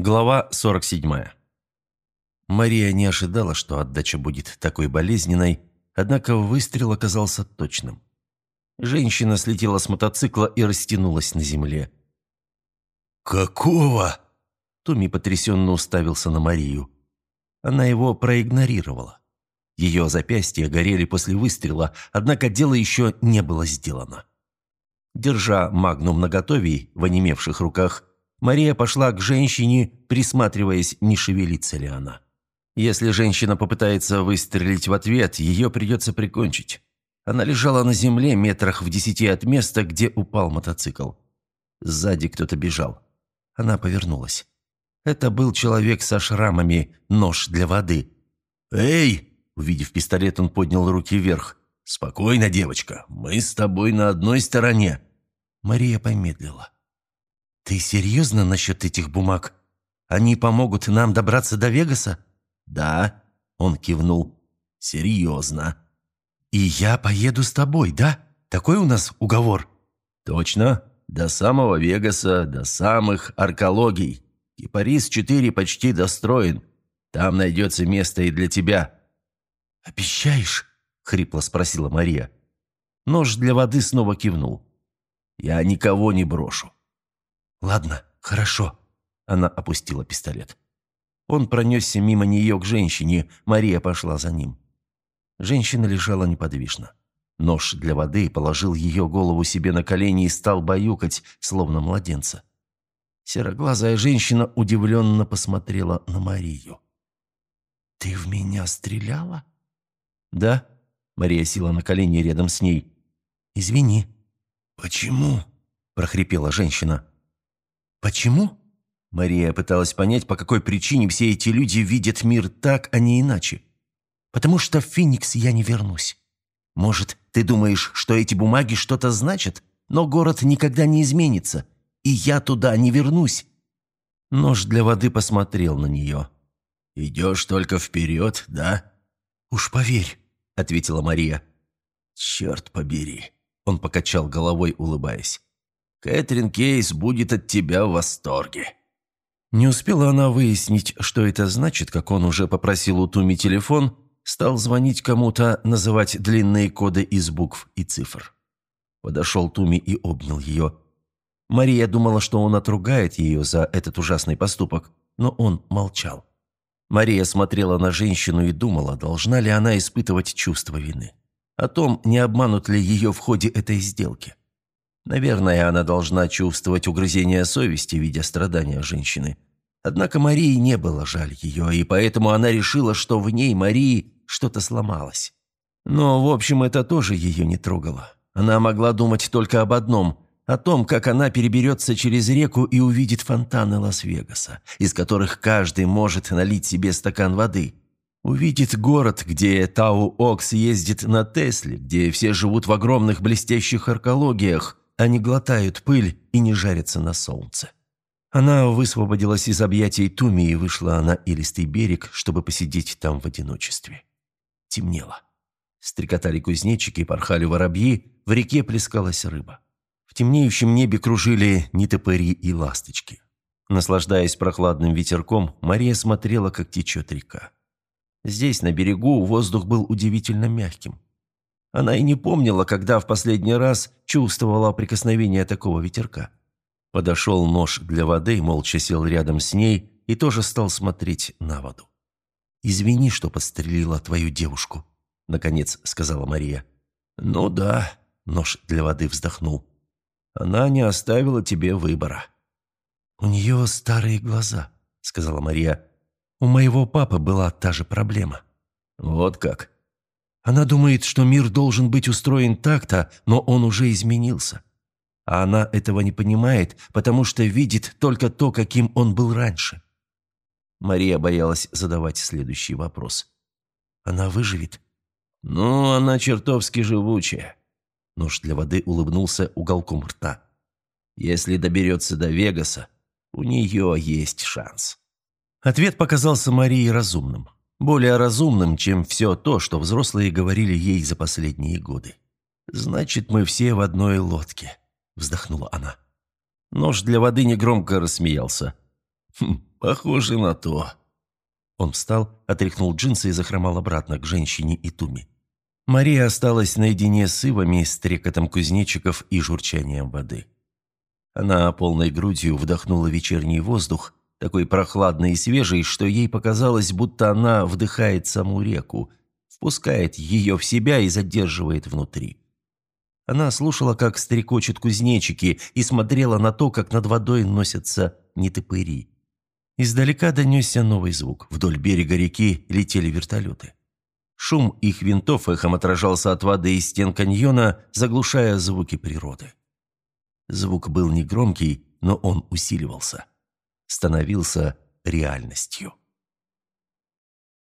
Глава 47. Мария не ожидала, что отдача будет такой болезненной, однако выстрел оказался точным. Женщина слетела с мотоцикла и растянулась на земле. «Какого?» Томми потрясенно уставился на Марию. Она его проигнорировала. Ее запястья горели после выстрела, однако дело еще не было сделано. Держа магнум наготове в онемевших руках, Мария пошла к женщине, присматриваясь, не шевелится ли она. Если женщина попытается выстрелить в ответ, ее придется прикончить. Она лежала на земле метрах в десяти от места, где упал мотоцикл. Сзади кто-то бежал. Она повернулась. Это был человек со шрамами, нож для воды. «Эй!» Увидев пистолет, он поднял руки вверх. «Спокойно, девочка, мы с тобой на одной стороне». Мария помедлила. «Ты серьезно насчет этих бумаг? Они помогут нам добраться до Вегаса?» «Да», — он кивнул. «Серьезно». «И я поеду с тобой, да? Такой у нас уговор?» «Точно. До самого Вегаса, до самых аркологий. Кипарис-4 почти достроен. Там найдется место и для тебя». «Обещаешь?» — хрипло спросила Мария. Нож для воды снова кивнул. «Я никого не брошу. «Ладно, хорошо». Она опустила пистолет. Он пронесся мимо нее к женщине, Мария пошла за ним. Женщина лежала неподвижно. Нож для воды положил ее голову себе на колени и стал баюкать, словно младенца. Сероглазая женщина удивленно посмотрела на Марию. «Ты в меня стреляла?» «Да», — Мария села на колени рядом с ней. «Извини». «Почему?» – прохрипела женщина. «Почему?» Мария пыталась понять, по какой причине все эти люди видят мир так, а не иначе. «Потому что в Феникс я не вернусь. Может, ты думаешь, что эти бумаги что-то значат, но город никогда не изменится, и я туда не вернусь». Нож для воды посмотрел на нее. «Идешь только вперед, да?» «Уж поверь», — ответила Мария. «Черт побери», — он покачал головой, улыбаясь. Кэтрин Кейс будет от тебя в восторге». Не успела она выяснить, что это значит, как он уже попросил у Туми телефон, стал звонить кому-то, называть длинные коды из букв и цифр. Подошел Туми и обнял ее. Мария думала, что он отругает ее за этот ужасный поступок, но он молчал. Мария смотрела на женщину и думала, должна ли она испытывать чувство вины. О том, не обманут ли ее в ходе этой сделки. Наверное, она должна чувствовать угрызение совести, видя страдания женщины. Однако Марии не было жаль ее, и поэтому она решила, что в ней, Марии, что-то сломалось. Но, в общем, это тоже ее не трогало. Она могла думать только об одном – о том, как она переберется через реку и увидит фонтаны Лас-Вегаса, из которых каждый может налить себе стакан воды. Увидит город, где Тау Окс ездит на Тесле, где все живут в огромных блестящих аркологиях, они глотают пыль и не жарятся на солнце. Она высвободилась из объятий Туми и вышла на илистый берег, чтобы посидеть там в одиночестве. Темнело. Стрекотали кузнечики, порхали воробьи, в реке плескалась рыба. В темнеющем небе кружили нетопыри и ласточки. Наслаждаясь прохладным ветерком, Мария смотрела, как течет река. Здесь, на берегу, воздух был удивительно мягким. Она и не помнила, когда в последний раз чувствовала прикосновение такого ветерка. Подошел нож для воды, молча сел рядом с ней и тоже стал смотреть на воду. «Извини, что подстрелила твою девушку», — наконец сказала Мария. «Ну да», — нож для воды вздохнул. «Она не оставила тебе выбора». «У нее старые глаза», — сказала Мария. «У моего папы была та же проблема». «Вот как?» Она думает, что мир должен быть устроен так-то, но он уже изменился. А она этого не понимает, потому что видит только то, каким он был раньше. Мария боялась задавать следующий вопрос. «Она выживет?» «Ну, она чертовски живучая». Нож для воды улыбнулся уголком рта. «Если доберется до Вегаса, у нее есть шанс». Ответ показался Марии разумным более разумным, чем все то, что взрослые говорили ей за последние годы. «Значит, мы все в одной лодке», — вздохнула она. Нож для воды негромко рассмеялся. «Хм, похоже на то». Он встал, отряхнул джинсы и захромал обратно к женщине и Туми. Мария осталась наедине с ивами, стрекотом кузнечиков и журчанием воды. Она полной грудью вдохнула вечерний воздух, такой прохладный и свежий, что ей показалось, будто она вдыхает саму реку, впускает ее в себя и задерживает внутри. Она слушала, как стрекочут кузнечики, и смотрела на то, как над водой носятся нетопыри. Издалека донесся новый звук. Вдоль берега реки летели вертолеты. Шум их винтов эхом отражался от воды и стен каньона, заглушая звуки природы. Звук был негромкий, но он усиливался. Становился реальностью.